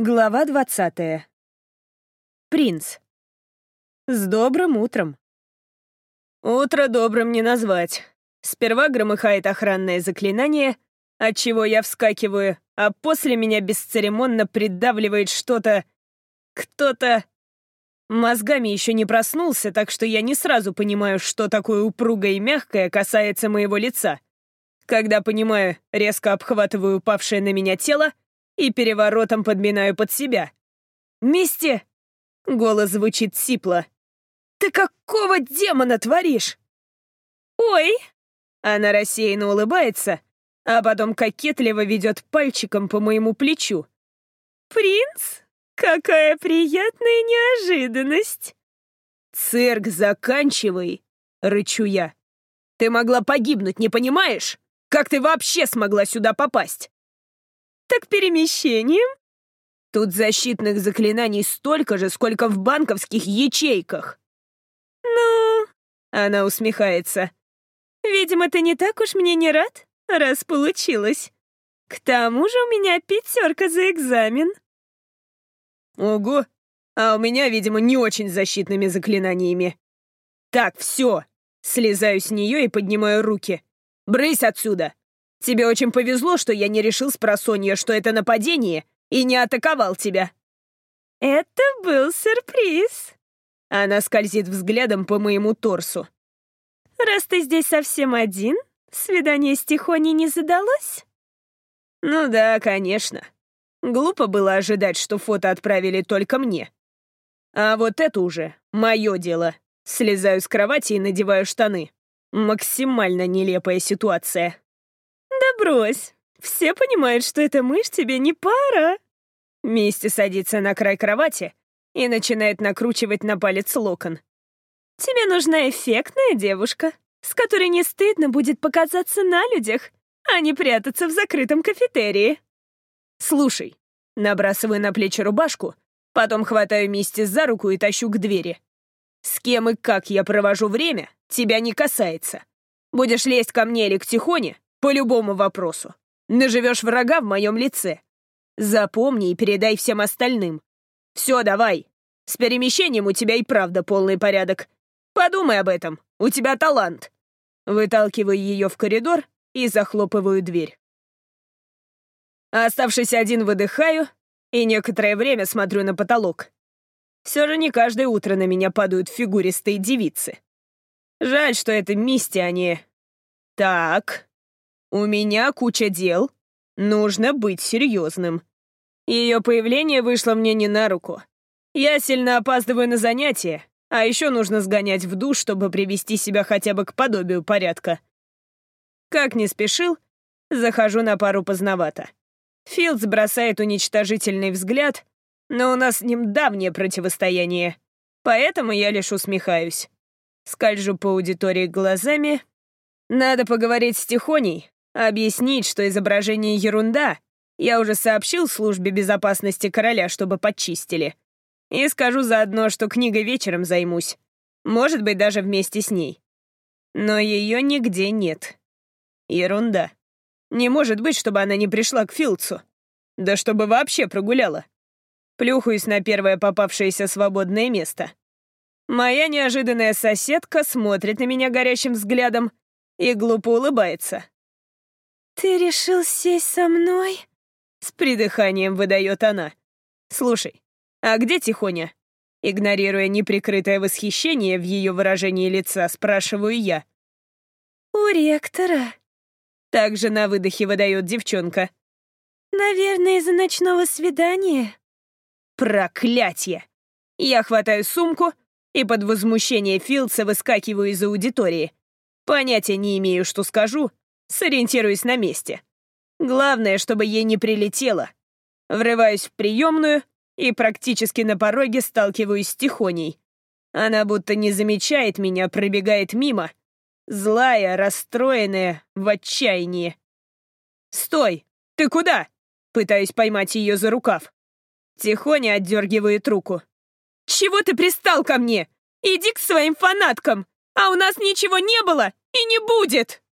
Глава двадцатая. Принц. С добрым утром. Утро добрым не назвать. Сперва громыхает охранное заклинание, от чего я вскакиваю, а после меня бесцеремонно придавливает что-то... Кто-то... Мозгами еще не проснулся, так что я не сразу понимаю, что такое упругое и мягкое касается моего лица. Когда понимаю, резко обхватываю упавшее на меня тело и переворотом подминаю под себя. «Мисти!» — голос звучит сипло. «Ты какого демона творишь?» «Ой!» — она рассеянно улыбается, а потом кокетливо ведет пальчиком по моему плечу. «Принц, какая приятная неожиданность!» «Цирк заканчивай!» — рычу я. «Ты могла погибнуть, не понимаешь? Как ты вообще смогла сюда попасть?» «Так перемещением?» «Тут защитных заклинаний столько же, сколько в банковских ячейках». «Ну...» — она усмехается. «Видимо, ты не так уж мне не рад, раз получилось. К тому же у меня пятерка за экзамен». «Ого! А у меня, видимо, не очень защитными заклинаниями. Так, все. Слезаю с нее и поднимаю руки. Брысь отсюда! Тебе очень повезло, что я не решил с просонья, что это нападение, и не атаковал тебя». «Это был сюрприз». Она скользит взглядом по моему торсу. «Раз ты здесь совсем один, свидание с Тихоней не задалось?» «Ну да, конечно. Глупо было ожидать, что фото отправили только мне. А вот это уже мое дело. Слезаю с кровати и надеваю штаны. Максимально нелепая ситуация. «Да брось! Все понимают, что эта мышь тебе не пара!» Мисти садится на край кровати и начинает накручивать на палец локон. «Тебе нужна эффектная девушка, с которой не стыдно будет показаться на людях, а не прятаться в закрытом кафетерии». «Слушай», набрасываю на плечи рубашку, потом хватаю Мисти за руку и тащу к двери. «С кем и как я провожу время, тебя не касается. Будешь лезть ко мне или к Тихоне, по любому вопросу. Наживешь врага в моем лице. Запомни и передай всем остальным. Все, давай. С перемещением у тебя и правда полный порядок. Подумай об этом. У тебя талант. Выталкиваю ее в коридор и захлопываю дверь. Оставшись один, выдыхаю и некоторое время смотрю на потолок. Все же не каждое утро на меня падают фигуристые девицы. Жаль, что это Мисти, а не... Так, «У меня куча дел. Нужно быть серьезным». Ее появление вышло мне не на руку. Я сильно опаздываю на занятия, а еще нужно сгонять в душ, чтобы привести себя хотя бы к подобию порядка. Как не спешил, захожу на пару поздновато. Филдс бросает уничтожительный взгляд, но у нас с ним давнее противостояние, поэтому я лишь усмехаюсь. Скольжу по аудитории глазами. Надо поговорить с Тихоней, Объяснить, что изображение ерунда, я уже сообщил службе безопасности короля, чтобы подчистили. И скажу заодно, что книгой вечером займусь. Может быть, даже вместе с ней. Но ее нигде нет. Ерунда. Не может быть, чтобы она не пришла к Филдсу. Да чтобы вообще прогуляла. Плюхаюсь на первое попавшееся свободное место. Моя неожиданная соседка смотрит на меня горящим взглядом и глупо улыбается. «Ты решил сесть со мной?» С придыханием выдает она. «Слушай, а где Тихоня?» Игнорируя неприкрытое восхищение в ее выражении лица, спрашиваю я. «У ректора». Также на выдохе выдает девчонка. «Наверное, из-за ночного свидания». Проклятье! Я хватаю сумку и под возмущение Филдса выскакиваю из аудитории. Понятия не имею, что скажу, Сориентируюсь на месте. Главное, чтобы ей не прилетело. Врываюсь в приемную и практически на пороге сталкиваюсь с Тихоней. Она будто не замечает меня, пробегает мимо. Злая, расстроенная, в отчаянии. «Стой! Ты куда?» Пытаюсь поймать ее за рукав. Тихоня отдергивает руку. «Чего ты пристал ко мне? Иди к своим фанаткам! А у нас ничего не было и не будет!»